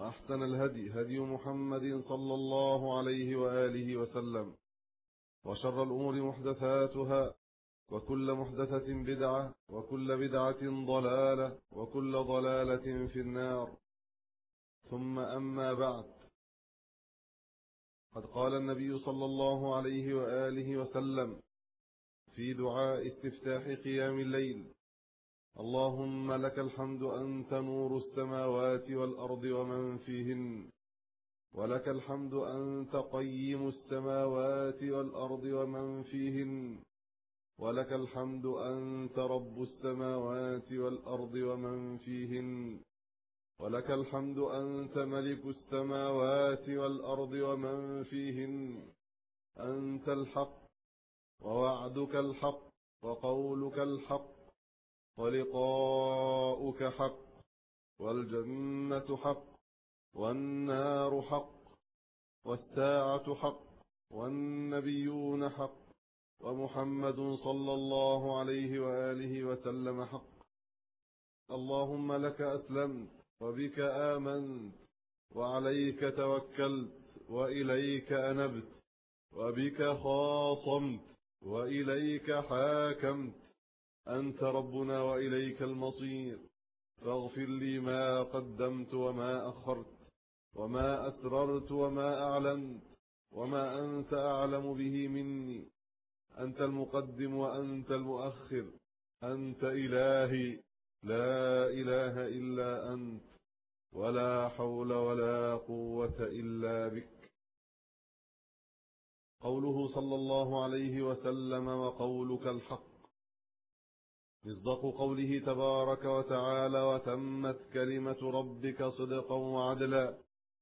وأحسن الهدي هدي محمد صلى الله عليه وآله وسلم وشر الأمور محدثاتها وكل محدثة بدعة وكل بدعة ضلالة وكل ضلالة في النار. ثم أما بعد قد قال النبي صلى الله عليه وآله وسلم في دعاء استفتاح قيام الليل اللهم لك الحمد أنت نور السماوات والأرض ومن فيهن. ولك الحمد أنت قيم السماوات والأرض ومن فيهن. ولك الحمد أنت رب السماوات والأرض ومن فيهن. ولك الحمد أنت ملك السماوات والأرض ومن فيهن. أنت الحق ووعدك الحق وقولك الحق ولقاؤك حق والجنة حق والنار حق والساعة حق والنبيون حق ومحمد صلى الله عليه وآله وسلم حق. اللهم لك أسلمت وبك آمنت وعليك توكلت وإليك أنبت وبك خاصمت وإليك حاكمت أنت ربنا وإليك المصير. فاغفر لي ما قدمت وما أخرت وما أسررت وما أعلنت وما أنت أعلم به مني. أنت المقدم وأنت المؤخر. أنت إلهي. لا إله إلا أنت ولا حول ولا قوة إلا بك. قوله صلى الله عليه وسلم وقولك الحق. مصدق قوله تبارك وتعالى وتمت كلمة ربك صدقا وعدلا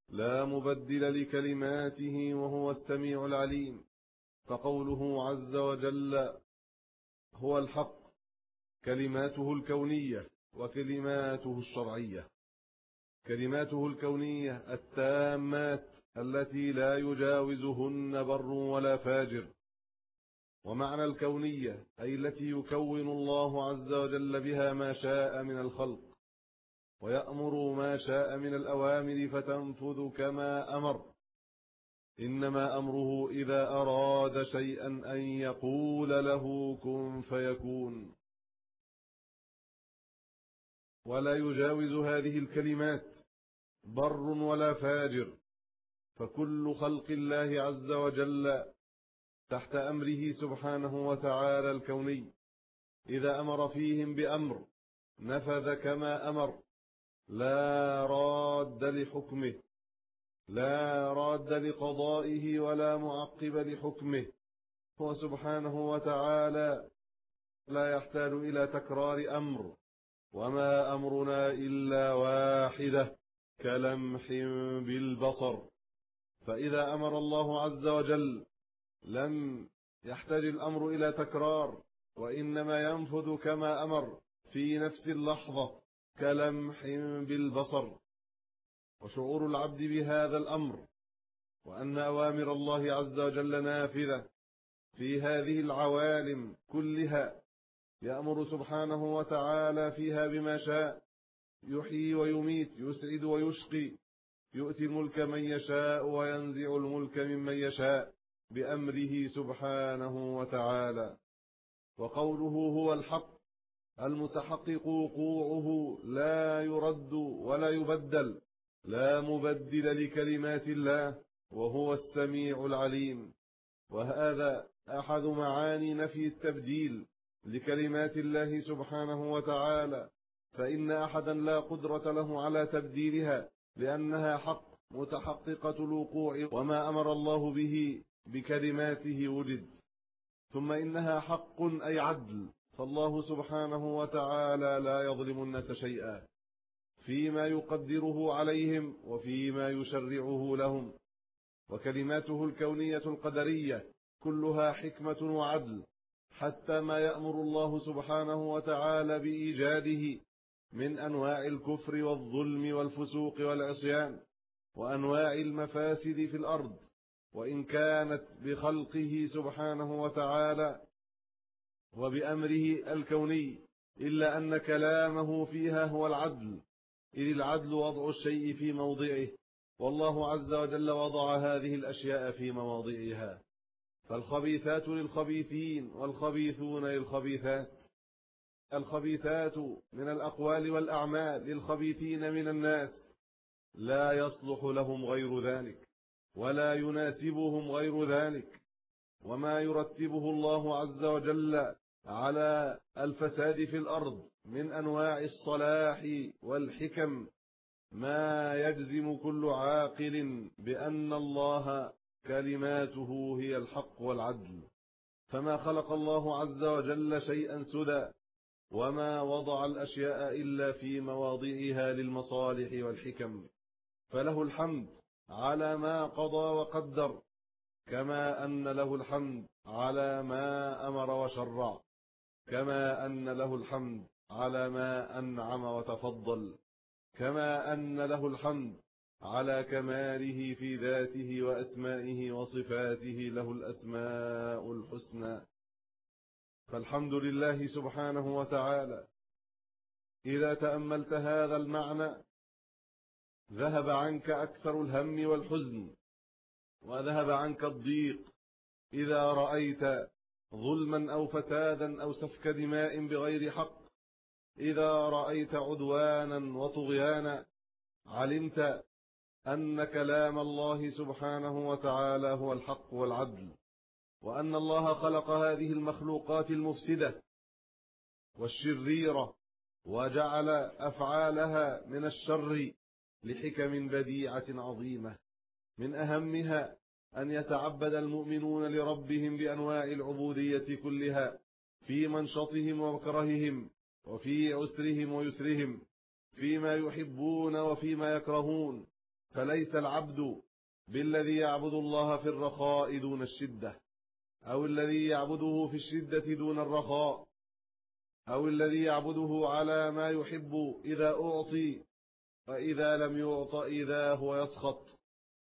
لا مبدل لكلماته وهو السميع العليم فقوله عز وجل هو الحق كلماته الكونية وكلماته الشرعية. كلماته الكونية التامات التي لا يجاوزهن بر ولا فاجر. ومعنى الكونية أي التي يكون الله عز وجل بها ما شاء من الخلق ويأمر ما شاء من الأوامر فتنفذ كما أمر. إنما أمره إذا أراد شيئا أن يقول له كن فيكون. ولا يجاوز هذه الكلمات بر ولا فاجر فكل خلق الله عز وجل تحت أمره سبحانه وتعالى الكوني إذا أمر فيهم بأمر نفذ كما أمر لا راد لحكمه لا راد لقضائه ولا معقب لحكمه. هو سبحانه وتعالى لا يحتاج إلى تكرار أمر وما أمرنا إلا واحدة كلمح بالبصر. فإذا أمر الله عز وجل لم يحتاج الأمر إلى تكرار وإنما ينفذ كما أمر في نفس اللحظة كلمح بالبصر. وشعور العبد بهذا الأمر وأن أوامر الله عز وجل نافذة في هذه العوالم كلها يأمر سبحانه وتعالى فيها بما شاء. يحيي ويميت يسعد ويشقي يؤتي الملك من يشاء وينزع الملك ممن يشاء. بأمره سبحانه وتعالى وقوله هو الحق المتحقق وقوعه لا يرد ولا يبدل لا مبدل لكلمات الله وهو السميع العليم. وهذا أحد معاني نفي التبديل لكلمات الله سبحانه وتعالى فإن أحدا لا قدرة له على تبديلها لأنها حق متحققة الوقوع وما أمر الله به بكلماته وجد ثم إنها حق أي عدل فالله سبحانه وتعالى لا يظلم الناس شيئا فيما يقدره عليهم وفيما يشرعه لهم وكلماته الكونية القدرية كلها حكمة وعدل حتى ما يأمر الله سبحانه وتعالى بإيجاده من أنواع الكفر والظلم والفسوق والعصيان وأنواع المفاسد في الأرض وإن كانت بخلقه سبحانه وتعالى وبأمره الكوني إلا أن كلامه فيها هو العدل. إذ العدل وضع الشيء في موضعه والله عز وجل وضع هذه الأشياء في مواضعها. فالخبيثات للخبيثين والخبيثون للخبيثات. الخبيثات من الأقوال والأعمال للخبيثين من الناس. لا يصلح لهم غير ذلك. ولا يناسبهم غير ذلك. وما يرتبه الله عز وجل على الفساد في الأرض من أنواع الصلاح والحكم ما يجزم كل عاقل بأن الله كلماته هي الحق والعدل. فما خلق الله عز وجل شيئا سدى وما وضع الأشياء إلا في مواضعها للمصالح والحكم. فله الحمد على ما قضى وقدر كما أن له الحمد على ما أمر وشرع كما أن له الحمد على ما أنعم وتفضل كما أن له الحمد على كماله في ذاته وأسمائه وصفاته له الأسماء الحسنى. فالحمد لله سبحانه وتعالى إذا تأملت هذا المعنى ذهب عنك أكثر الهم والحزن وذهب عنك الضيق. إذا رأيت ظلما أو فسادا أو سفك دماء بغير حق إذا رأيت عدوانا وطغيانا علمت أن كلام الله سبحانه وتعالى هو الحق والعدل وأن الله خلق هذه المخلوقات المفسدة والشريرة وجعل أفعالها من الشر. لحكم بديعة عظيمة. من أهمها أن يتعبد المؤمنون لربهم بأنواع العبودية كلها في منشطهم ومكرههم وفي عسرهم ويسرهم فيما يحبون وفيما يكرهون. فليس العبد بالذي يعبد الله في الرخاء دون الشدة أو الذي يعبده في الشدة دون الرخاء أو الذي يعبده على ما يحب إذا أعطي وإذا لم يعط إذا هو يسخط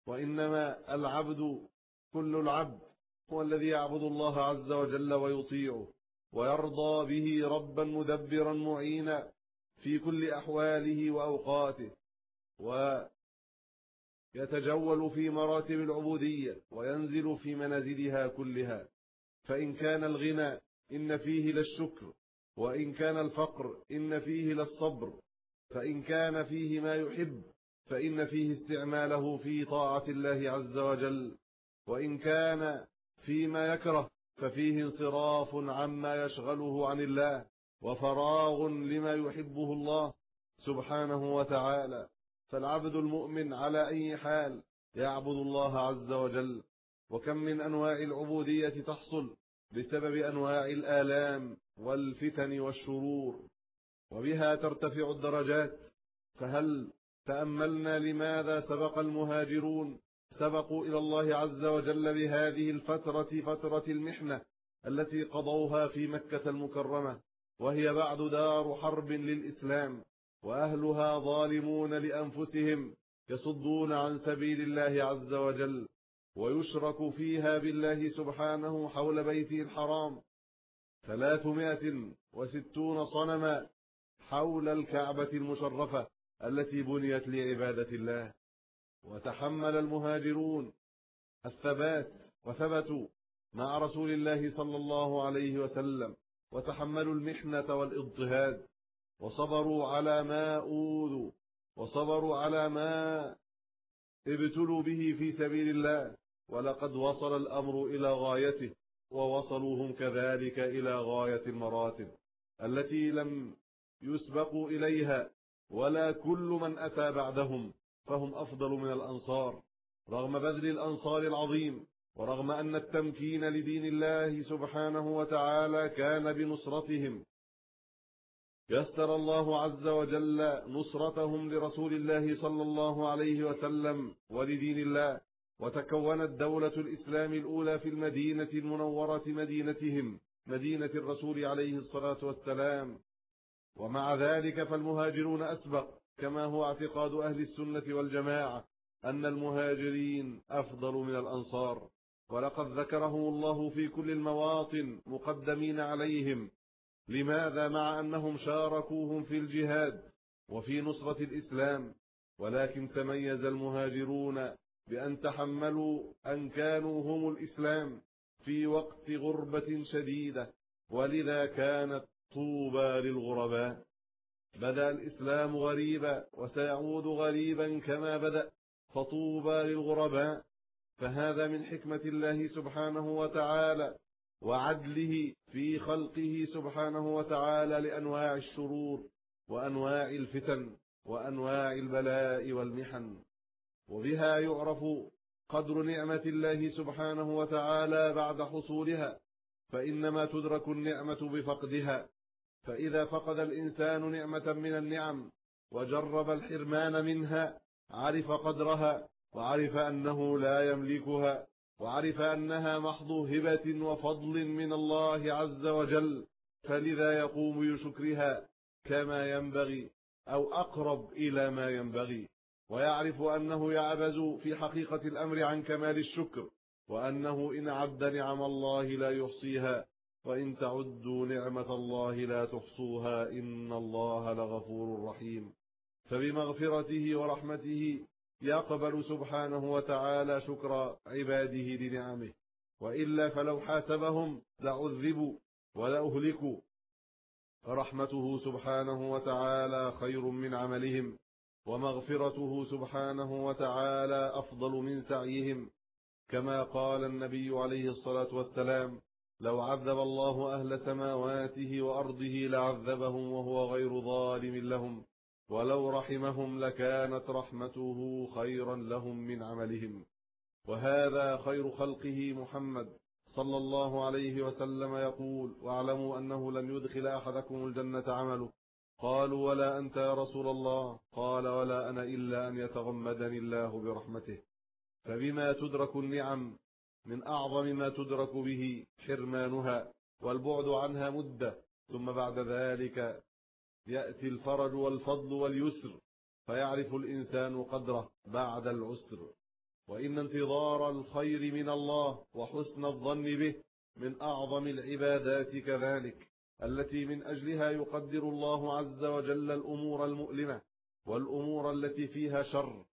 وإنما العبد كل العبد هو الذي يعبد الله عز وجل ويطيعه ويرضى به ربا مدبرا معينا في كل أحواله وأوقاته ويتجول في مراتب العبودية وينزل في منازلها كلها. فإن كان الغنى إن فيه للشكر وإن كان الفقر إن فيه للصبر فإن كان فيه ما يحب فإن فيه استعماله في طاعة الله عز وجل. وإن كان فيما يكره ففيه انصراف عما يشغله عن الله وفراغ لما يحبه الله سبحانه وتعالى. فالعبد المؤمن على أي حال يعبد الله عز وجل؟ وكم من أنواع العبودية تحصل بسبب أنواع الآلام والفتن والشرور؟ وبها ترتفع الدرجات. فهل تأملنا لماذا سبق المهاجرون؟ سبقوا إلى الله عز وجل بهذه الفترة فترة المحنة التي قضوها في مكة المكرمة وهي بعد دار حرب للإسلام وأهلها ظالمون لأنفسهم يصدون عن سبيل الله عز وجل ويشرك فيها بالله سبحانه حول بيته الحرام. ثلاثمائة وستون صنما حول الكعبة المشرفة التي بنيت لعبادة الله. وتحمل المهاجرون الثبات وثبتوا مع رسول الله صلى الله عليه وسلم وتحملوا المحنة والاضطهاد وصبروا على ما أوذوا وصبروا على ما ابتلوا به في سبيل الله. ولقد وصل الأمر إلى غايته ووصلوا هم كذلك إلى غاية المراتب التي لم يسبقوا إليها ولا كل من أتى بعدهم فهم أفضل من الأنصار. رغم بذل الأنصار العظيم ورغم أن التمكين لدين الله سبحانه وتعالى كان بنصرتهم يسر الله عز وجل نصرتهم لرسول الله صلى الله عليه وسلم ولدين الله وتكونت دولة الإسلام الأولى في المدينة المنورة مدينتهم مدينة الرسول عليه الصلاة والسلام. ومع ذلك فالمهاجرون أسبق كما هو اعتقاد أهل السنة والجماعة أن المهاجرين أفضل من الأنصار. ولقد ذكرهم الله في كل المواطن مقدمين عليهم. لماذا؟ مع أنهم شاركوهم في الجهاد وفي نصرة الإسلام. ولكن تميز المهاجرون بأن تحملوا أن كانوا هم الإسلام في وقت غربة شديدة. ولذا كانت طوبى للغرباء. بدأ الإسلام غريبا وسيعود غريبا كما بدأ فطوبى للغرباء. فهذا من حكمة الله سبحانه وتعالى وعدله في خلقه سبحانه وتعالى لأنواع الشرور وأنواع الفتن وأنواع البلاء والمحن. وبها يعرف قدر نعمة الله سبحانه وتعالى بعد حصولها فإنما تدرك النعمة بفقدها. فإذا فقد الإنسان نعمة من النعم وجرب الحرمان منها عرف قدرها وعرف أنه لا يملكها وعرف أنها محض هبة وفضل من الله عز وجل فلذا يقوم بشكرها كما ينبغي أو أقرب إلى ما ينبغي. ويعرف أنه يعبز في حقيقة الأمر عن كمال الشكر وأنه إن عد نعم الله لا يحصيها. وإن تعدوا نعمة الله لا تحصوها إن الله لغفور رحيم. فبمغفرته ورحمته يقبل سبحانه وتعالى شكر عباده لنعمه. وإلا فلو حاسبهم لعذبوا ولأهلكوا. فرحمته سبحانه وتعالى خير من عملهم. ومغفرته سبحانه وتعالى أفضل من سعيهم. كما قال النبي عليه الصلاة والسلام لو عذب الله أهل سماواته وأرضه لعذبهم وهو غير ظالم لهم ولو رحمهم لكانت رحمته خيرا لهم من عملهم. وهذا خير خلقه محمد صلى الله عليه وسلم يقول واعلموا أنه لم يدخل أحدكم الجنة عمله. قالوا ولا أنت يا رسول الله. قال ولا أنا إلا أن يتغمدني الله برحمته. فبما تدرك النعم من أعظم ما تدرك به حرمانها والبعد عنها مدة. ثم بعد ذلك يأتي الفرج والفضل واليسر فيعرف الإنسان قدره بعد العسر. وإن انتظار الخير من الله وحسن الظن به من أعظم العبادات كذلك التي من أجلها يقدر الله عز وجل الأمور المؤلمة والأمور التي فيها شر.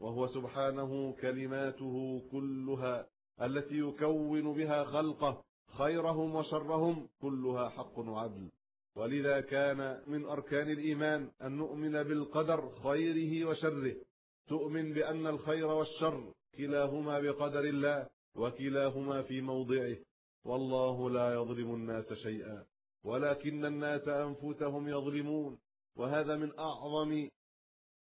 وهو سبحانه كلماته كلها التي يكون بها خلقه خيرهم وشرهم كلها حق وعدل. ولذا كان من أركان الإيمان أن نؤمن بالقدر خيره وشره. تؤمن بأن الخير والشر كلاهما بقدر الله وكلاهما في موضعه. والله لا يظلم الناس شيئا ولكن الناس أنفسهم يظلمون. وهذا من أعظم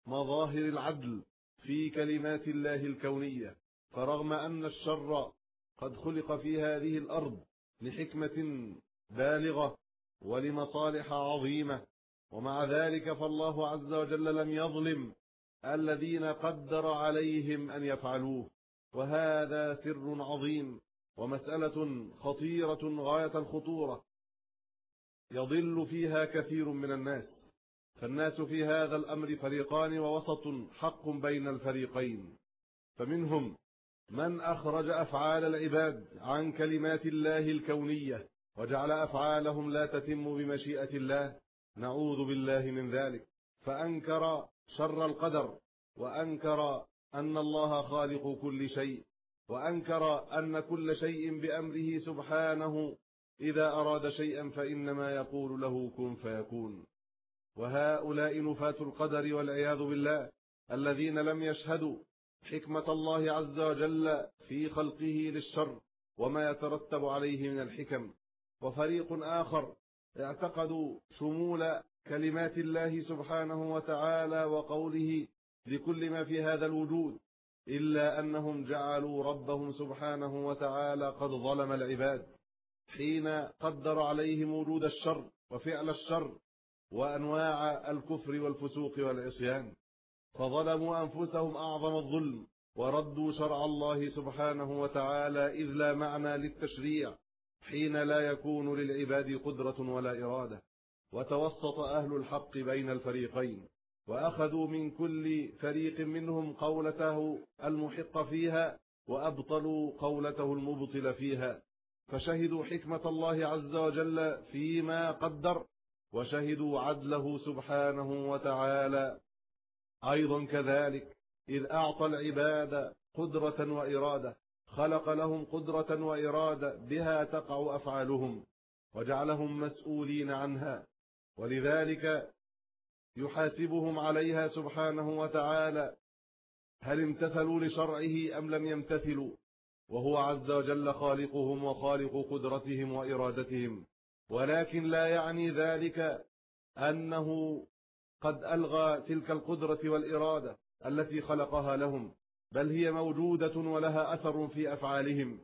مظاهر العدل في كلمات الله الكونية. فرغم أن الشر قد خلق في هذه الأرض لحكمة بالغة ولمصالح عظيمة ومع ذلك فالله عز وجل لم يظلم الذين قدر عليهم أن يفعلوه. وهذا سر عظيم ومسألة خطيرة غاية الخطورة يضل فيها كثير من الناس. فالناس في هذا الأمر فريقان ووسط حق بين الفريقين فمنهم من أخرج أفعال العباد عن كلمات الله الكونية وجعل أفعالهم لا تتم بمشيئة الله نعوذ بالله من ذلك. فأنكر شر القدر وأنكر أن الله خالق كل شيء وأنكر أن كل شيء بأمره سبحانه. إذا أراد شيئا فإنما يقول له كن فيكون. وهؤلاء نفاة القدر والعياذ بالله الذين لم يشهدوا حكمة الله عز وجل في خلقه للشر وما يترتب عليه من الحكم. وفريق آخر اعتقدوا شمول كلمات الله سبحانه وتعالى وقوله لكل ما في هذا الوجود إلا أنهم جعلوا ربهم سبحانه وتعالى قد ظلم العباد حين قدر عليهم وجود الشر وفعل الشر وأنواع الكفر والفسوق والعصيان. فظلموا أنفسهم أعظم الظلم وردوا شرع الله سبحانه وتعالى إذ لا معنى للتشريع حين لا يكون للعباد قدرة ولا إرادة. وتوسط أهل الحق بين الفريقين وأخذوا من كل فريق منهم قولته المحق فيها وأبطلوا قولته المبطل فيها. فشهدوا حكمة الله عز وجل فيما قدر وشهدوا عدله سبحانه وتعالى. أيضا كذلك إذ أعطى العباد قدرة وإرادة خلق لهم قدرة وإرادة بها تقع أفعالهم وجعلهم مسؤولين عنها ولذلك يحاسبهم عليها سبحانه وتعالى. هل امتثلوا لشرعه أم لم يمتثلوا؟ وهو عز وجل خالقهم وخالق قدرتهم وإرادتهم ولكن لا يعني ذلك أنه قد ألغى تلك القدرة والإرادة التي خلقها لهم بل هي موجودة ولها أثر في أفعالهم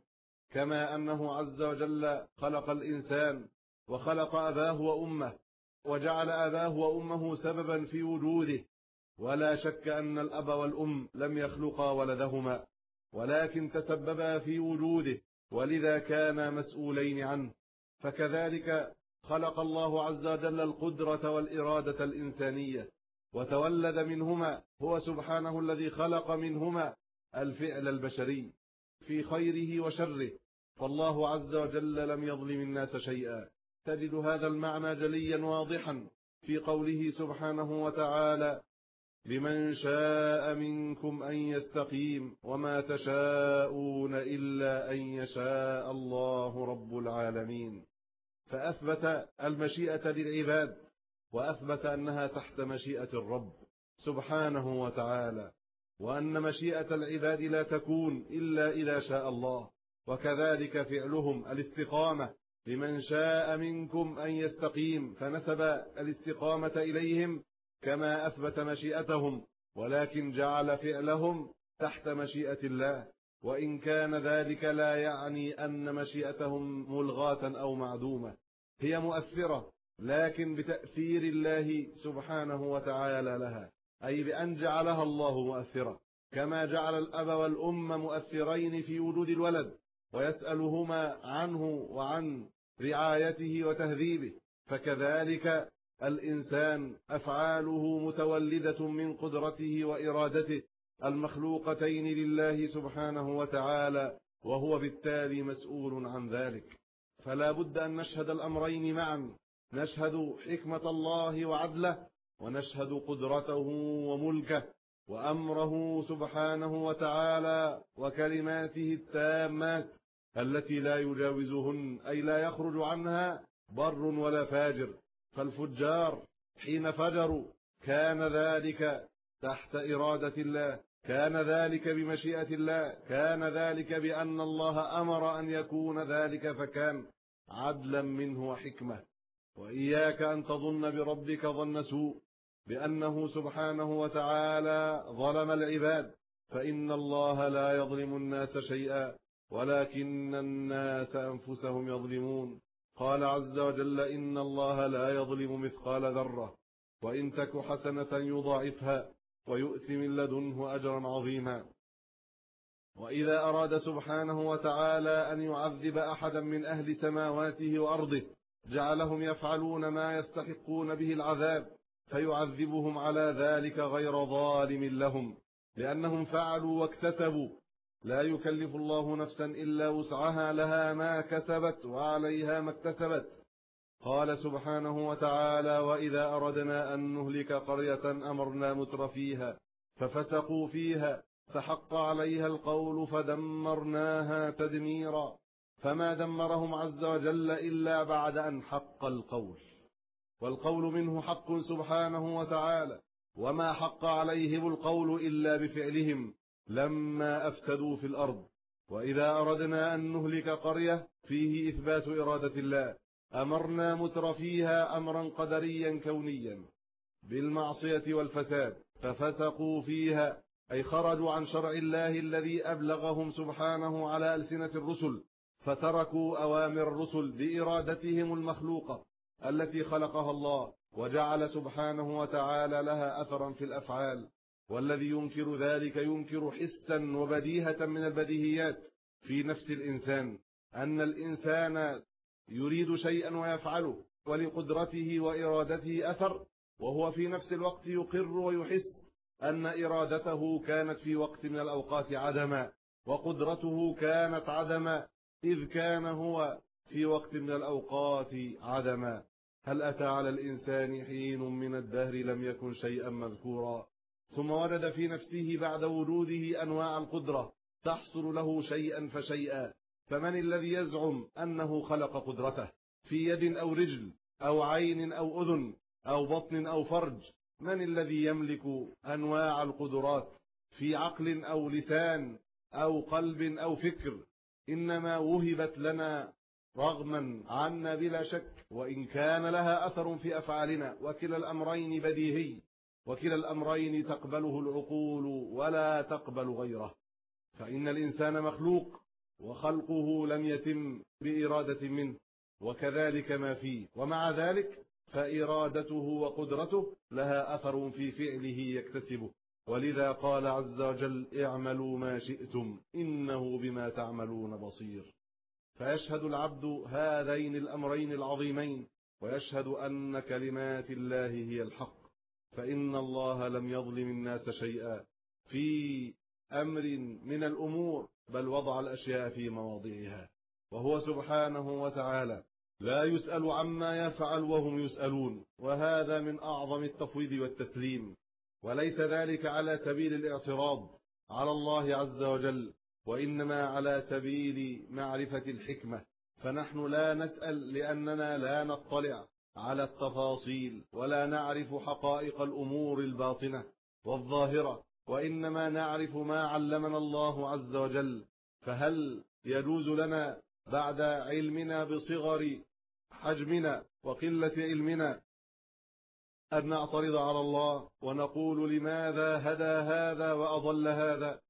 كما أنه عز وجل خلق الإنسان وخلق أباه وأمه وجعل أباه وأمه سببا في وجوده ولا شك أن الأب والأم لم يخلقا ولدهما ولكن تسببا في وجوده ولذا كانا مسؤولين عنه. فكذلك خلق الله عز وجل القدرة والإرادة الإنسانية وتولد منهما هو سبحانه الذي خلق منهما الفعل البشري في خيره وشره. فالله عز وجل لم يظلم الناس شيئا. تجد هذا المعنى جليا واضحا في قوله سبحانه وتعالى لمن شاء منكم أن يستقيم وما تشاءون إلا أن يشاء الله رب العالمين. فأثبت المشيئة للعباد وأثبت أنها تحت مشيئة الرب سبحانه وتعالى وأن مشيئة العباد لا تكون إلا إذا شاء الله وكذلك فعلهم الاستقامة لمن شاء منكم أن يستقيم فنسب الاستقامة إليهم كما أثبت مشيئتهم ولكن جعل فعلهم تحت مشيئة الله. وإن كان ذلك لا يعني أن مشيئتهم ملغاة أو معدومة. هي مؤثرة لكن بتأثير الله سبحانه وتعالى لها أي بأن جعلها الله مؤثرة. كما جعل الأب والأم مؤثرين في وجود الولد ويسألهما عنه وعن رعايته وتهذيبه. فكذلك الإنسان أفعاله متولدة من قدرته وإرادته المخلوقتين لله سبحانه وتعالى وهو بالتالي مسؤول عن ذلك. فلا بد أن نشهد الأمرين معا. نشهد حكمة الله وعدله ونشهد قدرته وملكه وأمره سبحانه وتعالى وكلماته التامات التي لا يجاوزهن أي لا يخرج عنها بر ولا فاجر. فالفجار حين فجروا كان ذلك تحت إرادة الله. كان ذلك بمشيئة الله كان ذلك بأن الله أمر أن يكون ذلك فكان عدلا منه وحكمة. وإياك أن تظن بربك ظن سوء بأنه سبحانه وتعالى ظلم العباد. فإن الله لا يظلم الناس شيئا ولكن الناس أنفسهم يظلمون. قال عز وجل إن الله لا يظلم مثقال ذرة وإن تك حسنة يضاعفها. ويؤتي من لدنه أجرا عظيما. وإذا أراد سبحانه وتعالى أن يعذب أحدا من أهل سماواته وأرضه جعلهم يفعلون ما يستحقون به العذاب فيعذبهم على ذلك غير ظالم لهم لأنهم فعلوا واكتسبوا. لا يكلف الله نفسا إلا وسعها لها ما كسبت وعليها ما اكتسبت. قال سبحانه وتعالى وإذا أردنا أن نهلك قرية أمرنا متر فيها ففسقوا فيها فحق عليها القول فدمرناها تدميرا فما دمرهم عز وجل إلا بعد أن حق القول. والقول منه حق سبحانه وتعالى وما حق عليهم القول إلا بفعلهم لما أفسدوا في الأرض. وإذا أردنا أن نهلك قرية فيه إثبات إرادة الله أمرنا متر فيها أمرا قدريا كونيا بالمعصية والفساد ففسقوا فيها أي خرجوا عن شرع الله الذي أبلغهم سبحانه على ألسنة الرسل فتركوا أوامر الرسل بإرادتهم المخلوقة التي خلقها الله وجعل سبحانه وتعالى لها أثرا في الأفعال والذي ينكر ذلك ينكر حسا وبديهة من البديهيات في نفس الإنسان أن الإنسان يريد شيئا ويفعله ولقدرته وإرادته أثر وهو في نفس الوقت يقر ويحس أن إرادته كانت في وقت من الأوقات عدما وقدرته كانت عدما إذ كان هو في وقت من الأوقات عدما. هل أتى على الإنسان حين من الدهر لم يكن شيئا مذكورا؟ ثم وجد في نفسه بعد وجوده أنواع القدرة تحصل له شيئا فشيئا. فمن الذي يزعم أنه خلق قدرته في يد أو رجل أو عين أو أذن أو بطن أو فرج من الذي يملك أنواع القدرات في عقل أو لسان أو قلب أو فكر؟ إنما وهبت لنا رغما عنا بلا شك وإن كان لها أثر في أفعالنا وكلا الأمرين بديهي وكلا الأمرين تقبله العقول ولا تقبل غيره. فإن الإنسان مخلوق وخلقه لم يتم بإرادة منه وكذلك ما فيه. ومع ذلك فإرادته وقدرته لها أثر في فعله يكتسبه. ولذا قال عز وجل اعملوا ما شئتم إنه بما تعملون بصير. فيشهد العبد هذين الأمرين العظيمين ويشهد أن كلمات الله هي الحق. فإن الله لم يظلم الناس شيئا. في أمر من الأمور بل وضع الأشياء في مواضعها. وهو سبحانه وتعالى لا يسأل عما يفعل وهم يسألون. وهذا من أعظم التفويض والتسليم. وليس ذلك على سبيل الاعتراض على الله عز وجل وإنما على سبيل معرفة الحكمة. فنحن لا نسأل لأننا لا نطلع على التفاصيل ولا نعرف حقائق الأمور الباطنة والظاهرة. وإنما نعرف ما علمنا الله عز وجل فهل يجوز لنا بعد علمنا بصغر حجمنا وقلة علمنا أن نعترض على الله ونقول لماذا هدى هذا وأضل هذا؟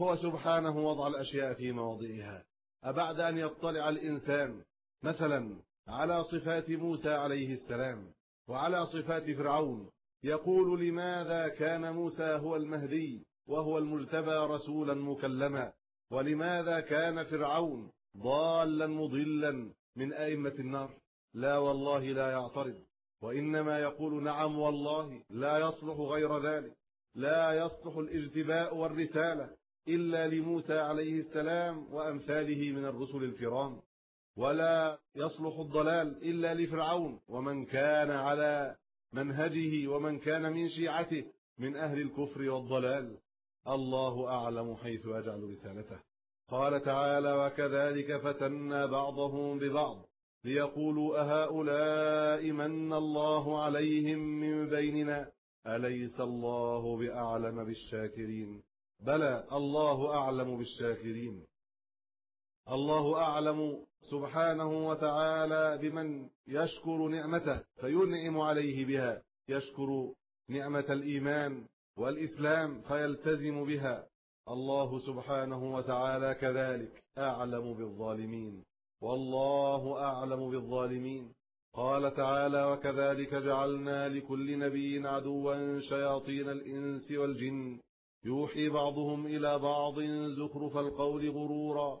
هو سبحانه وضع الأشياء في مواضعها. أبعد أن يطلع الإنسان مثلا على صفات موسى عليه السلام وعلى صفات فرعون يقول لماذا كان موسى هو المهدي وهو المجتبى رسولا مكلما؟ ولماذا كان فرعون ضالا مضلا من أئمة النار؟ لا والله لا يعترض. وإنما يقول نعم والله لا يصلح غير ذلك. لا يصلح الاجتباء والرسالة إلا لموسى عليه السلام وأمثاله من الرسل الكرام. ولا يصلح الضلال إلا لفرعون. ومن كان على منهجه ومن كان من شيعته من أهل الكفر والضلال. الله أعلم حيث يجعل رسالته. قال تعالى وكذلك فتنا بعضهم ببعض ليقولوا أهؤلاء من الله عليهم من بيننا؟ أليس الله بأعلم بالشاكرين؟ بلى الله أعلم بالشاكرين. الله أعلم سبحانه وتعالى بمن يشكر نعمته فينعم عليه بها. يشكر نعمة الإيمان والإسلام فيلتزم بها. الله سبحانه وتعالى كذلك أعلم بالظالمين. والله أعلم بالظالمين. قال تعالى وكذلك جعلنا لكل نبي عدوا شياطين الإنس والجن. يوحي بعضهم إلى بعض زخرف القول غرورا.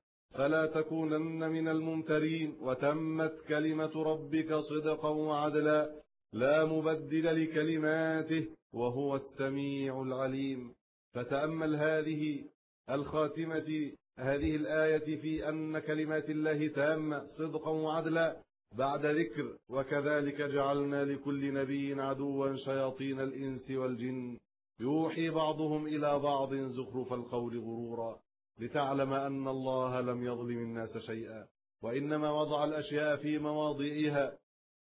فلا تكونن من الممترين وتمت كلمة ربك صدقا وعدلا لا مبدل لكلماته وهو السميع العليم. فتأمل هذه الخاتمة هذه الآية في أن كلمات الله تامة صدقا وعدلا بعد ذكر وكذلك جعلنا لكل نبي عدوا شياطين الإنس والجن. يوحي بعضهم إلى بعض زخرف القول غرورا. لتعلم أن الله لم يظلم الناس شيئا وإنما وضع الأشياء في مواضعها.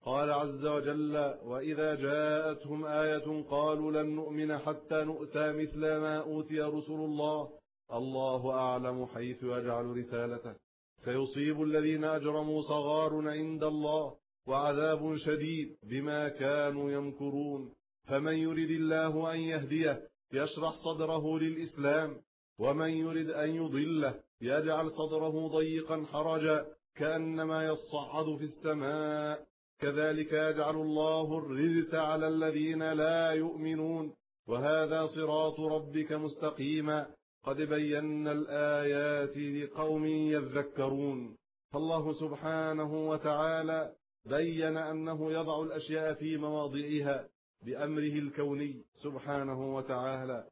قال عز وجل وإذا جاءتهم آية قالوا لن نؤمن حتى نؤتى مثل ما أوتي رسل الله. الله أعلم حيث يجعل رسالته. سيصيب الذين أجرموا صغار عند الله وعذاب شديد بما كانوا يمكرون. فمن يرد الله أن يهديه يشرح صدره للإسلام. ومن يرد أن يضله يجعل صدره ضيقا حرجا كأنما يصعد في السماء. كذلك يجعل الله الرزس على الذين لا يؤمنون. وهذا صراط ربك مستقيما. قد بينا الآيات لقوم يذكرون. فالله سبحانه وتعالى بين أنه يضع الأشياء في مواضعها بأمره الكوني سبحانه وتعالى.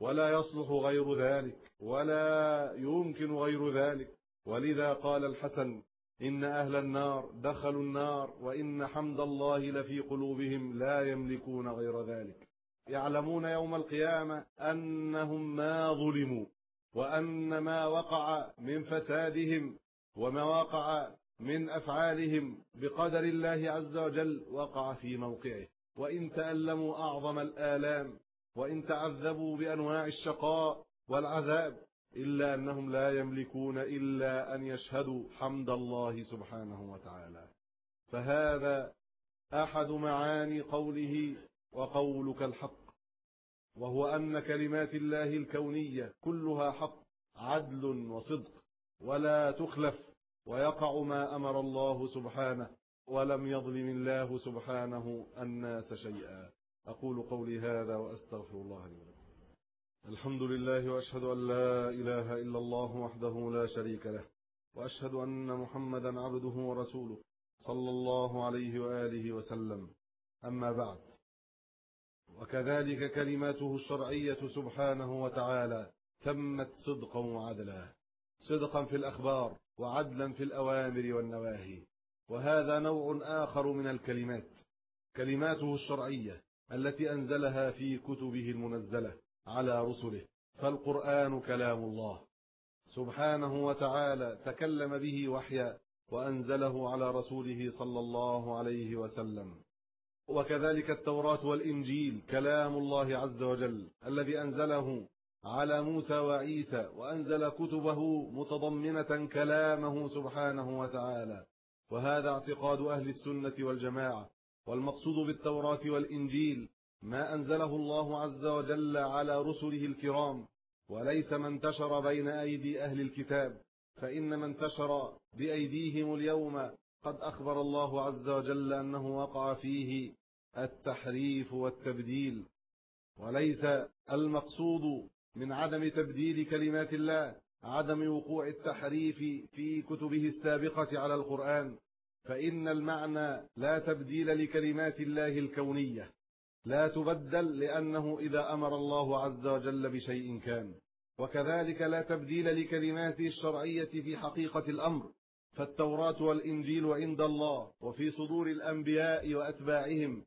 ولا يصلح غير ذلك ولا يمكن غير ذلك. ولذا قال الحسن إن أهل النار دخلوا النار وإن حمد الله لفي قلوبهم لا يملكون غير ذلك. يعلمون يوم القيامة أنهم ما ظلموا وأن ما وقع من فسادهم وما وقع من أفعالهم بقدر الله عز وجل وقع في موقعه. وإن تألموا أعظم الآلام وإن تعذبوا بأنواع الشقاء والعذاب إلا أنهم لا يملكون إلا أن يشهدوا حمد الله سبحانه وتعالى. فهذا أحد معاني قوله وقولك الحق وهو أن كلمات الله الكونية كلها حق عدل وصدق ولا تخلف ويقع ما أمر الله سبحانه ولم يظلم الله سبحانه الناس شيئا. أقول قولي هذا وأستغفر الله لي ولكم. الحمد لله وأشهد أن لا إله إلا الله وحده لا شريك له وأشهد أن محمدا عبده ورسوله صلى الله عليه وآله وسلم. أما بعد وكذلك كلماته الشرعية سبحانه وتعالى تمت صدقا وعدلا صدقا في الأخبار وعدلا في الأوامر والنواهي. وهذا نوع آخر من الكلمات كلماته الشرعية. التي أنزلها في كتبه المنزلة على رسله فالقرآن كلام الله. سبحانه وتعالى تكلم به وحيا وأنزله على رسوله صلى الله عليه وسلم. وكذلك التوراة والإنجيل كلام الله عز وجل الذي أنزله على موسى وعيسى وأنزل كتبه متضمنة كلامه سبحانه وتعالى. وهذا اعتقاد أهل السنة والجماعة والمقصود بالتوراة والإنجيل ما أنزله الله عز وجل على رسله الكرام وليس ما انتشر بين أيدي أهل الكتاب فإن ما انتشر بأيديهم اليوم قد أخبر الله عز وجل أنه وقع فيه التحريف والتبديل. وليس المقصود من عدم تبديل كلمات الله عدم وقوع التحريف في كتبه السابقة على القرآن. فإن المعنى لا تبديل لكلمات الله الكونية لا تبدل لأنه إذا أمر الله عز وجل بشيء كان. وكذلك لا تبديل لكلماته الشرعية في حقيقة الأمر. فالتوراة والإنجيل عند الله وفي صدور الأنبياء وأتباعهم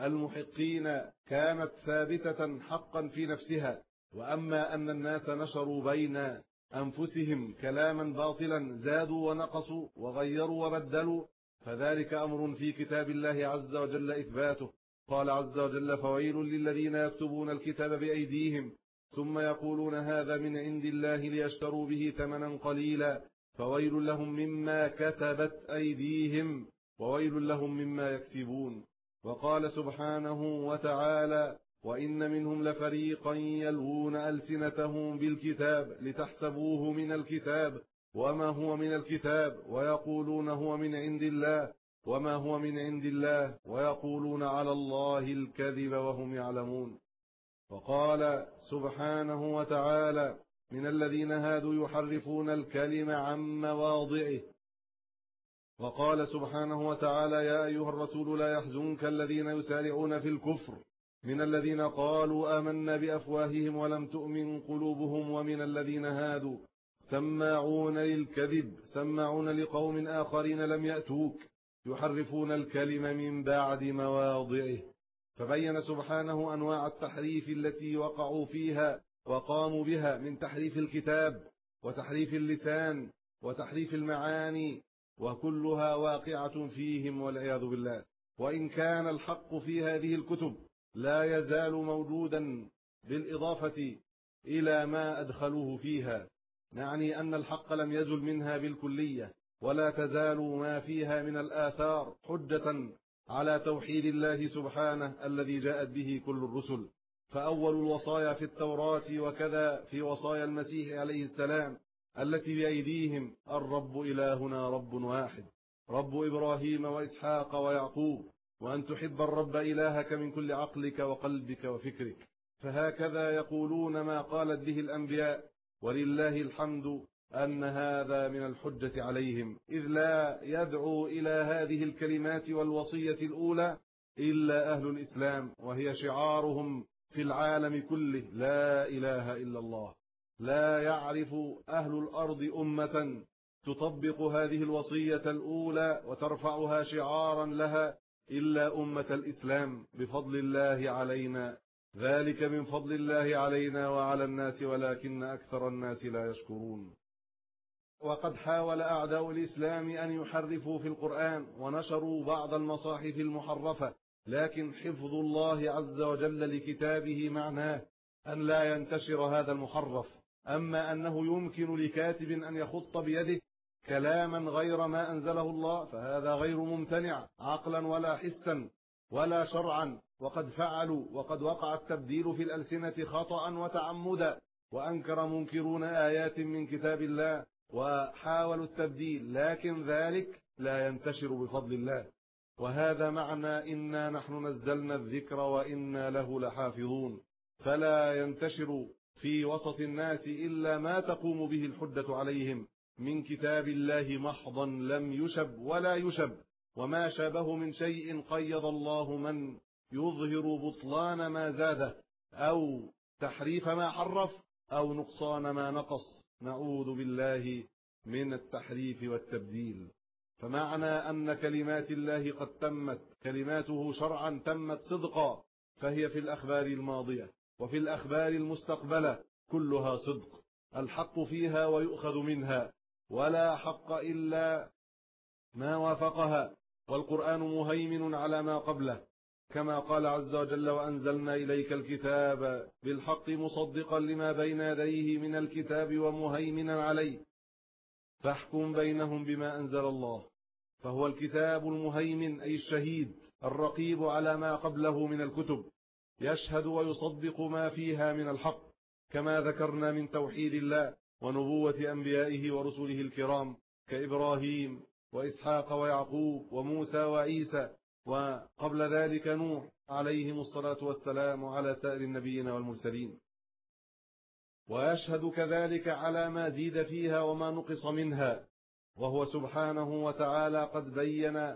المحقين كانت ثابتة حقا في نفسها. وأما أن الناس نشروا بين أنفسهم كلاما باطلا زادوا ونقصوا وغيروا وبدلوا فذلك أمر في كتاب الله عز وجل إثباته. قال عز وجل فويل للذين يكتبون الكتاب بأيديهم ثم يقولون هذا من عند الله ليشتروا به ثمنا قليلا. فويل لهم مما كتبت أيديهم وويل لهم مما يكسبون. وقال سبحانه وتعالى وإن منهم لفريقا يلوون ألسنتهم بالكتاب لتحسبوه من الكتاب وما هو من الكتاب ويقولون هو من عند الله وما هو من عند الله ويقولون على الله الكذب وهم يعلمون. وقال سبحانه وتعالى من الذين هادوا يحرفون الكلم عن مواضعه. وقال سبحانه وتعالى يا أيها الرسول لا يحزنك الذين يسارعون في الكفر من الذين قالوا آمنا بأفواههم ولم تؤمن قلوبهم ومن الذين هادوا. سماعون للكذب سماعون لقوم آخرين لم يأتوك. يحرفون الكلم من بعد مواضعه. فبين سبحانه أنواع التحريف التي وقعوا فيها وقاموا بها من تحريف الكتاب وتحريف اللسان وتحريف المعاني وكلها واقعة فيهم والعياذ بالله. وإن كان الحق في هذه الكتب لا يزال موجودا بالإضافة إلى ما أدخلوه فيها. نعني أن الحق لم يزل منها بالكلية ولا تزال ما فيها من الآثار حجة على توحيد الله سبحانه الذي جاءت به كل الرسل. فأول الوصايا في التوراة وكذا في وصايا المسيح عليه السلام التي بأيديهم الرب إلهنا رب واحد رب إبراهيم وإسحاق ويعقوب. وأن تحب الرب إلهك من كل عقلك وقلبك وفكرك. فهكذا يقولون ما قالت به الأنبياء ولله الحمد أن هذا من الحجة عليهم. إذ لا يدعو إلى هذه الكلمات والوصية الأولى إلا أهل الإسلام وهي شعارهم في العالم كله. لا إله إلا الله. لا يعرف أهل الأرض أمة. تطبق هذه الوصية الأولى وترفعها شعارا لها. إلا أمة الإسلام بفضل الله علينا. ذلك من فضل الله علينا وعلى الناس ولكن أكثر الناس لا يشكرون. وقد حاول أعداء الإسلام أن يحرفوا في القرآن ونشروا بعض المصاحف المحرفة لكن حفظ الله عز وجل لكتابه معناه أن لا ينتشر هذا المحرف. أما أنه يمكن لكاتب أن يخط بيده كلاما غير ما أنزله الله فهذا غير ممتنع عقلا ولا حسا ولا شرعا. وقد فعلوا وقد وقع التبديل في الألسنة خطأ وتعمدا. وأنكر منكرون آيات من كتاب الله وحاولوا التبديل لكن ذلك لا ينتشر بفضل الله. وهذا معنى إنا نحن نزلنا الذكر وإنا له لحافظون. فلا ينتشر في وسط الناس إلا ما تقوم به الحجة عليهم. من كتاب الله محضا لم يشب ولا يشب وما شابه من شيء قيض الله من يظهر بطلان ما زاده أو تحريف ما حرف أو نقصان ما نقص. نعوذ بالله من التحريف والتبديل. فمعنى أن كلمات الله قد تمت كلماته شرعا تمت صدقا فهي في الأخبار الماضية وفي الأخبار المستقبلة كلها صدق. الحق فيها ويؤخذ منها. ولا حق إلا ما وافقها. والقرآن مهيمن على ما قبله. كما قال عز وجل وأنزلنا إليك الكتاب بالحق مصدقا لما بين يديه من الكتاب ومهيمنا عليه. فاحكم بينهم بما أنزل الله. فهو الكتاب المهيمن أي الشهيد الرقيب على ما قبله من الكتب. يشهد ويصدق ما فيها من الحق. كما ذكرنا من توحيد الله. ونبوة أنبيائه ورسله الكرام كإبراهيم وإسحاق ويعقوب وموسى وعيسى وقبل ذلك نوح عليهم الصلاة والسلام على سائر النبيين والمرسلين. ويشهد كذلك على ما زيد فيها وما نقص منها وهو سبحانه وتعالى قد بين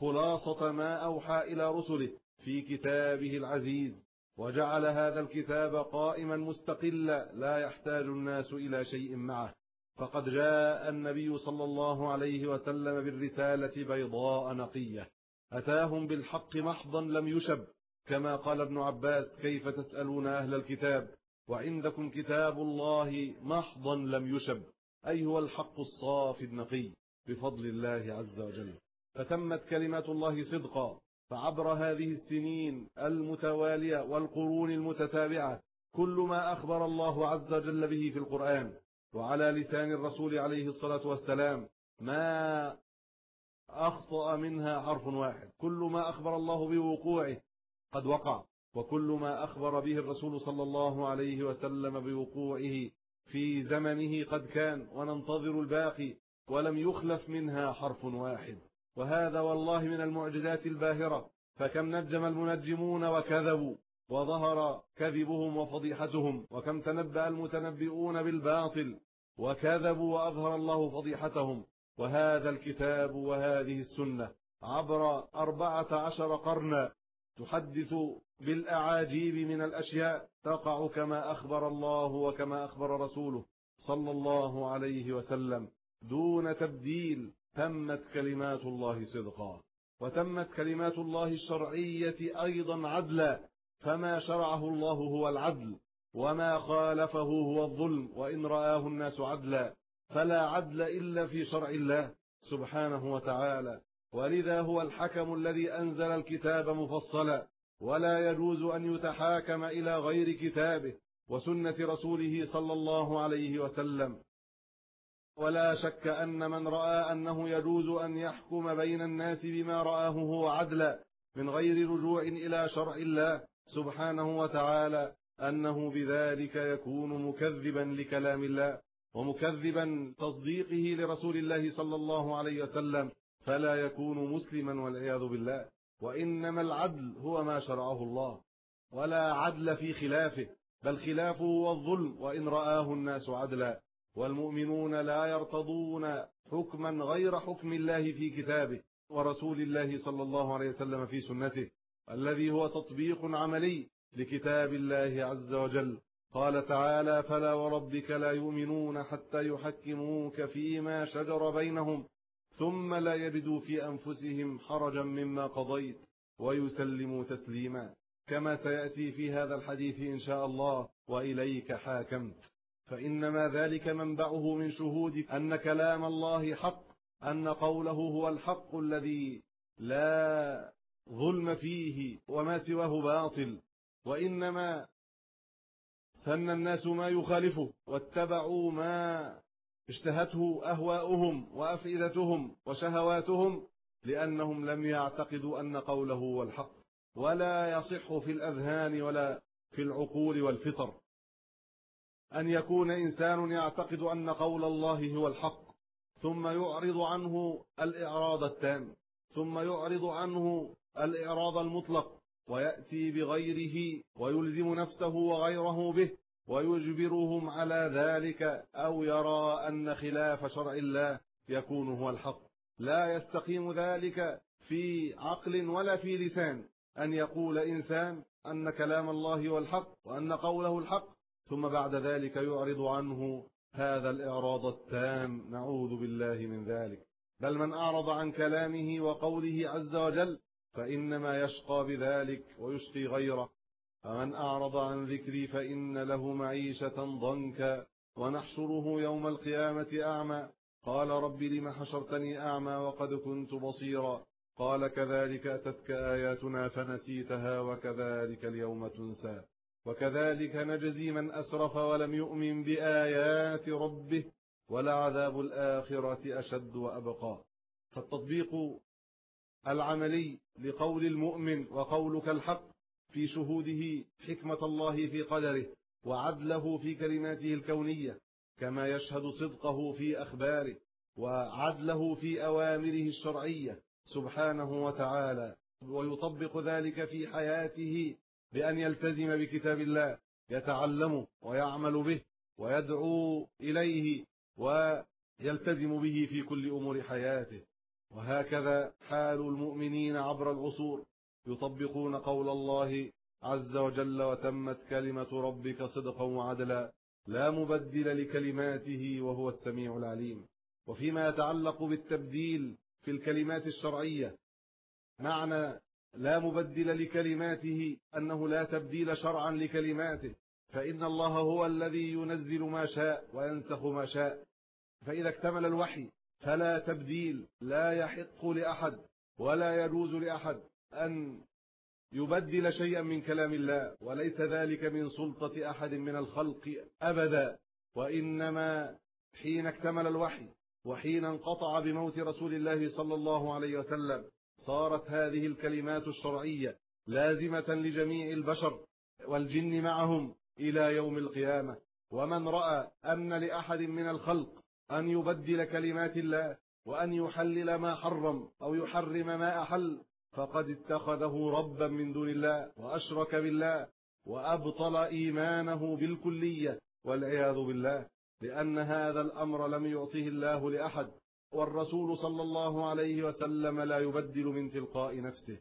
خلاصة ما أوحى إلى رسله في كتابه العزيز. وجعل هذا الكتاب قائما مستقلا لا يحتاج الناس إلى شيء معه. فقد جاء النبي صلى الله عليه وسلم بالرسالة بيضاء نقية. أتاهم بالحق محضا لم يشب. كما قال ابن عباس كيف تسألون أهل الكتاب؟ وعندكم كتاب الله محضا لم يشب. أي هو الحق الصافي النقي. بفضل الله عز وجل. فتمت كلمات الله صدقا. فعبر هذه السنين المتوالية والقرون المتتابعة كل ما أخبر الله عز وجل به في القرآن وعلى لسان الرسول عليه الصلاة والسلام ما أخطأ منها حرف واحد. كل ما أخبر الله بوقوعه قد وقع وكل ما أخبر به الرسول صلى الله عليه وسلم بوقوعه في زمنه قد كان وننتظر الباقي ولم يخلف منها حرف واحد. وهذا والله من المعجزات الباهرة. فكم نجم المنجمون وكذبوا وظهر كذبهم وفضيحتهم وكم تنبأ المتنبئون بالباطل وكذبوا وأظهر الله فضيحتهم. وهذا الكتاب وهذه السنة عبر أربعة عشر قرنا تحدث بالأعاجيب من الأشياء تقع كما أخبر الله وكما أخبر رسوله صلى الله عليه وسلم دون تبديل. تمت كلمات الله صدقا وتمت كلمات الله الشرعية أيضا عدلا فما شرعه الله هو العدل وما خالفه هو الظلم وإن رآه الناس عدلا فلا عدل إلا في شرع الله سبحانه وتعالى. ولذا هو الحكم الذي أنزل الكتاب مفصلا ولا يجوز أن يتحاكم إلى غير كتابه وسنة رسوله صلى الله عليه وسلم. ولا شك أن من رأى أنه يجوز أن يحكم بين الناس بما رآه هو عدلا من غير رجوع إلى شرع الله سبحانه وتعالى أنه بذلك يكون مكذبا لكلام الله ومكذبا تصديقه لرسول الله صلى الله عليه وسلم فلا يكون مسلما والعياذ بالله وإنما العدل هو ما شرعه الله ولا عدل في خلافه بل خلافه هو الظلم وإن رآه الناس عدلا. والمؤمنون لا يرتضون حكما غير حكم الله في كتابه ورسول الله صلى الله عليه وسلم في سنته الذي هو تطبيق عملي لكتاب الله عز وجل. قال تعالى فلا وربك لا يؤمنون حتى يحكموك فيما شجر بينهم ثم لا يبدوا في أنفسهم حرجا مما قضيت ويسلموا تسليما. كما سيأتي في هذا الحديث إن شاء الله وإليك حاكمت. فإنما ذلك منبعه من شهود أن كلام الله حق أن قوله هو الحق الذي لا ظلم فيه وما سواه باطل وإنما سن الناس ما يخالفه واتبعوا ما اشتهته أهواؤهم وأفئدتهم وشهواتهم لأنهم لم يعتقدوا أن قوله هو الحق ولا يصح في الأذهان ولا في العقول والفطر. أن يكون إنسان يعتقد أن قول الله هو الحق ثم يعرض عنه الإعراض التام ثم يعرض عنه الإعراض المطلق ويأتي بغيره ويلزم نفسه وغيره به ويجبرهم على ذلك أو يرى أن خلاف شرع الله يكون هو الحق. لا يستقيم ذلك في عقل ولا في لسان أن يقول إنسان أن كلام الله هو الحق وأن قوله الحق ثم بعد ذلك يعرض عنه هذا الإعراض التام نعوذ بالله من ذلك. بل من أعرض عن كلامه وقوله عز وجل فإنما يشقى بذلك ويشقي غيره. فمن أعرض عن ذكري فإن له معيشة ضنكا ونحشره يوم القيامة أعمى. قال رب لم حشرتني أعمى وقد كنت بصيرا. قال كذلك أتتك آياتنا فنسيتها وكذلك اليوم تنسى. وكذلك نجزي من أسرف ولم يؤمن بآيات ربه ولعذاب الآخرة أشد وأبقى. فالتطبيق العملي لقول المؤمن وقولك الحق في شهوده حكمة الله في قدره وعدله في كلماته الكونية كما يشهد صدقه في أخباره وعدله في أوامره الشرعية سبحانه وتعالى. ويطبق ذلك في حياته بأن يلتزم بكتاب الله يتعلم ويعمل به ويدعو إليه ويلتزم به في كل أمور حياته. وهكذا حال المؤمنين عبر العصور يطبقون قول الله عز وجل وتمت كلمة ربك صدقا وعدلا لا مبدل لكلماته وهو السميع العليم. وفيما يتعلق بالتبديل في الكلمات الشرعية معنى لا مبدل لكلماته أنه لا تبديل شرعا لكلماته. فإن الله هو الذي ينزل ما شاء وينسخ ما شاء. فإذا اكتمل الوحي فلا تبديل لا يحق لأحد ولا يجوز لأحد أن يبدل شيئا من كلام الله وليس ذلك من سلطة أحد من الخلق أبدا. وإنما حين اكتمل الوحي وحين انقطع بموت رسول الله صلى الله عليه وسلم صارت هذه الكلمات الشرعية لازمة لجميع البشر والجن معهم إلى يوم القيامة. ومن رأى أن لأحد من الخلق أن يبدل كلمات الله وأن يحلل ما حرم أو يحرم ما أحل فقد اتخذه ربا من دون الله وأشرك بالله وأبطل إيمانه بالكلية والعياذ بالله لأن هذا الأمر لم يعطه الله لأحد. والرسول صلى الله عليه وسلم لا يبدل من تلقاء نفسه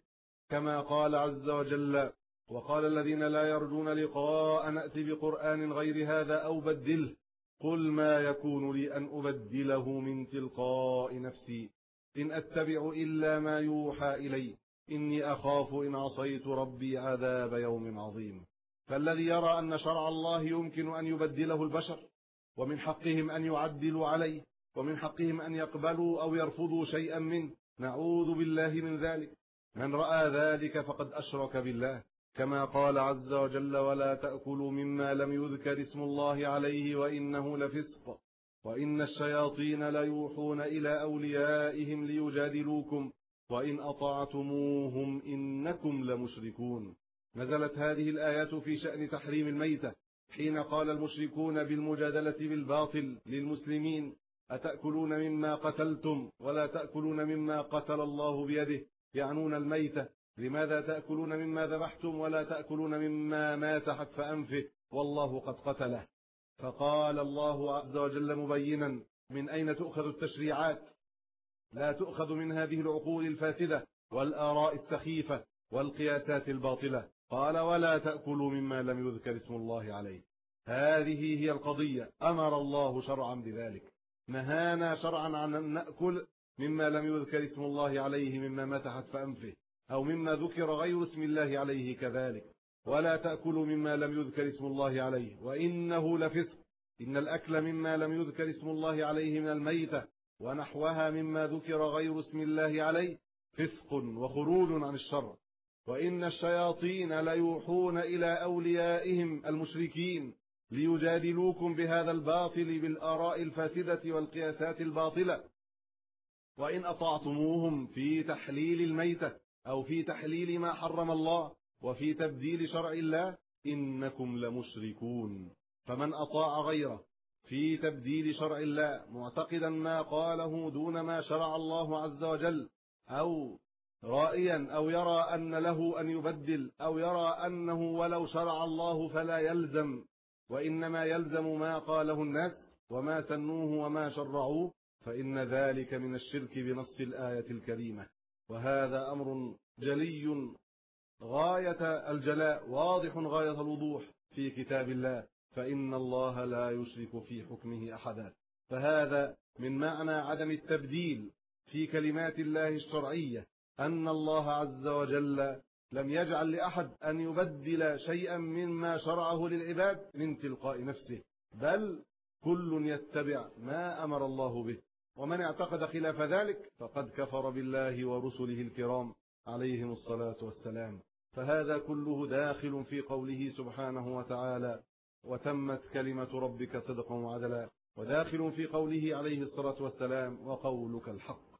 كما قال عز وجل وقال الذين لا يرجون لقاء نأتي بقرآن غير هذا أو بدله قل ما يكون لي أن أبدله من تلقاء نفسي إن أتبع إلا ما يوحى إلي إني أخاف إن عصيت ربي عذاب يوم عظيم. فالذي يرى أن شرع الله يمكن أن يبدله البشر ومن حقهم أن يعدلوا عليه ومن حقهم أن يقبلوا أو يرفضوا شيئا منه. نعوذ بالله من ذلك. من رأى ذلك فقد أشرك بالله. كما قال عز وجل ولا تأكلوا مما لم يذكر اسم الله عليه وإنه لفسق. وإن الشياطين ليوحون إلى أوليائهم ليجادلوكم. وإن أطعتموهم إنكم لمشركون. نزلت هذه الآيات في شأن تحريم الميتة. حين قال المشركون بالمجادلة بالباطل للمسلمين أتأكلون مما قتلتم ولا تأكلون مما قتل الله بيده يعنون الميتة لماذا تأكلون مما ذبحتم ولا تأكلون مما مات حتف أنفه والله قد قتله فقال الله عز وجل مبينا من أين تؤخذ التشريعات لا تؤخذ من هذه العقول الفاسدة والآراء السخيفة والقياسات الباطلة قال ولا تأكلوا مما لم يذكر اسم الله عليه هذه هي القضية أمر الله شرعا بذلك نهانا شرعا عن أن نأكل مما لم يذكر اسم الله عليه مما متحت فأنفه أو مما ذكر غير اسم الله عليه كذلك. ولا تأكلوا مما لم يذكر اسم الله عليه وإنه لفسق. إن الأكل مما لم يذكر اسم الله عليه من الميتة ونحوها مما ذكر غير اسم الله عليه فسق وخروج عن الشر وإن الشياطين ليوحون إلى أوليائهم المشركين ليجادلوكم بهذا الباطل بالآراء الفاسدة والقياسات الباطلة. وإن أطعتموهم في تحليل الميتة أو في تحليل ما حرم الله وفي تبديل شرع الله إنكم لمشركون. فمن أطاع غيره في تبديل شرع الله معتقدا ما قاله دون ما شرع الله عز وجل أو رائيا أو يرى أن له أن يبدل أو يرى أنه ولو شرع الله فلا يلزم. وإنما يلزم ما قاله الناس وما سنوه وما شرعوه فإن ذلك من الشرك بنص الآية الكريمة. وهذا أمر جلي غاية الجلاء واضح غاية الوضوح في كتاب الله فإن الله لا يشرك في حكمه أحدا. فهذا من معنى عدم التبديل في كلمات الله الشرعية أن الله عز وجل لم يجعل لأحد أن يبدل شيئا مما شرعه للعباد من تلقاء نفسه بل كل يتبع ما أمر الله به. ومن اعتقد خلاف ذلك فقد كفر بالله ورسله الكرام عليهم الصلاة والسلام. فهذا كله داخل في قوله سبحانه وتعالى وتمت كلمة ربك صدقا وعدلا وداخل في قوله عليه الصلاة والسلام وقولك الحق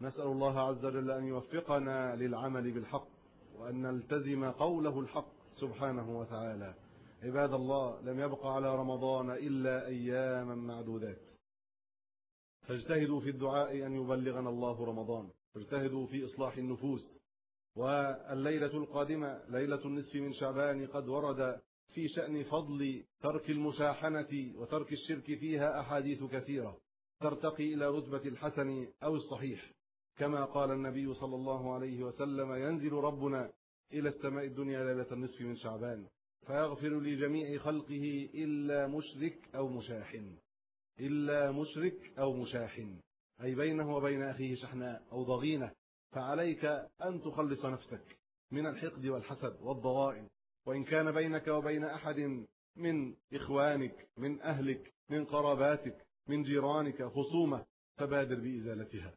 نسأل الله عز وجل أن يوفقنا للعمل بالحق. وأن نلتزم قوله الحق سبحانه وتعالى. عباد الله لم يبق على رمضان إلا أياما معدودات. فاجتهدوا في الدعاء أن يبلغنا الله رمضان. فاجتهدوا في إصلاح النفوس. والليلة القادمة ليلة النصف من شعبان قد ورد في شأن فضل ترك المشاحنة وترك الشرك فيها أحاديث كثيرة ترتقي إلى رتبة الحسن أو الصحيح. كما قال النبي صلى الله عليه وسلم ينزل ربنا إلى السماء الدنيا ليلة النصف من شعبان فيغفر لجميع خلقه إلا مشرك أو مشاحن. إلا مشرك أو مشاحن. أي بينه وبين أخيه شحناء أو ضغينة. فعليك أن تخلص نفسك من الحقد والحسد والضغائن. وإن كان بينك وبين أحد من إخوانك من أهلك من قراباتك من جيرانك خصومة فبادر بإزالتها.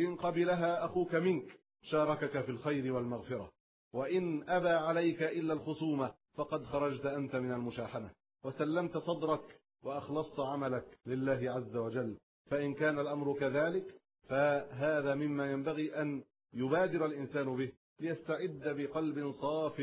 إن قبلها أخوك منك شاركك في الخير والمغفرة. وإن أبى عليك إلا الخصومة فقد خرجت أنت من المشاحنة. وسلمت صدرك وأخلصت عملك لله عز وجل. فإن كان الأمر كذلك فهذا مما ينبغي أن يبادر الإنسان به ليستعد بقلب صاف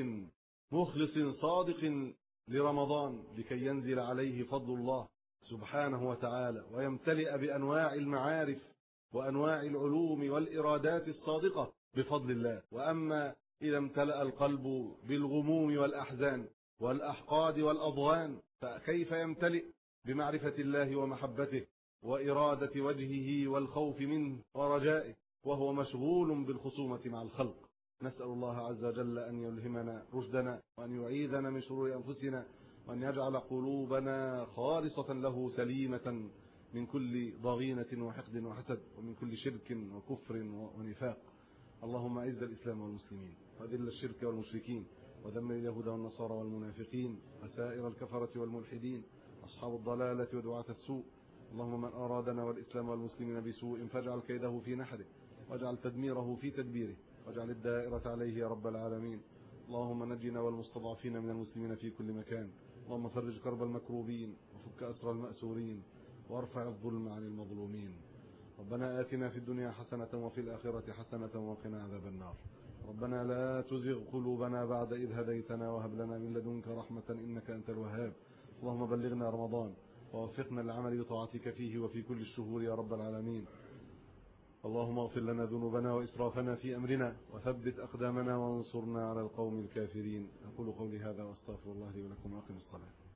مخلص صادق لرمضان لكي ينزل عليه فضل الله سبحانه وتعالى ويمتلئ بأنواع المعارف وأنواع العلوم والإرادات الصادقة بفضل الله. وأما إذا امتلأ القلب بالغموم والأحزان والأحقاد والأضغان فكيف يمتلئ بمعرفة الله ومحبته وإرادة وجهه والخوف منه ورجائه؟ وهو مشغول بالخصومة مع الخلق. نسأل الله عز وجل أن يلهمنا رشدنا وأن يعيذنا من شرور أنفسنا وأن يجعل قلوبنا خالصة له سليمة من كل ضغينة وحقد وحسد ومن كل شرك وكفر ونفاق. اللهم أعز الإسلام والمسلمين وأذل الشرك والمشركين ودمر اليهود والنصارى والمنافقين وسائر الكفرة والملحدين أصحاب الضلالة ودعاة السوء. اللهم من أرادنا والإسلام والمسلمين بسوء فاجعل كيده في نحره واجعل تدميره في تدبيره واجعل الدائرة عليه يا رب العالمين. اللهم نجنا والمستضعفين من المسلمين في كل مكان. اللهم فرج كرب المكروبين وفك أسر المأسورين. وارفع الظلم عن المظلومين. ربنا آتنا في الدنيا حسنة وفي الآخرة حسنة وقنا عذاب النار. ربنا لا تزغ قلوبنا بعد إذ هديتنا وهب لنا من لدنك رحمة إنك أنت الوهاب. اللهم بلغنا رمضان ووفقنا لعمل طاعتك فيه وفي كل الشهور يا رب العالمين. اللهم اغفر لنا ذنوبنا وإسرافنا في أمرنا وثبت أقدامنا وانصرنا على القوم الكافرين. أقول قولي هذا وأستغفر الله لي ولكم وأقم الصلاة.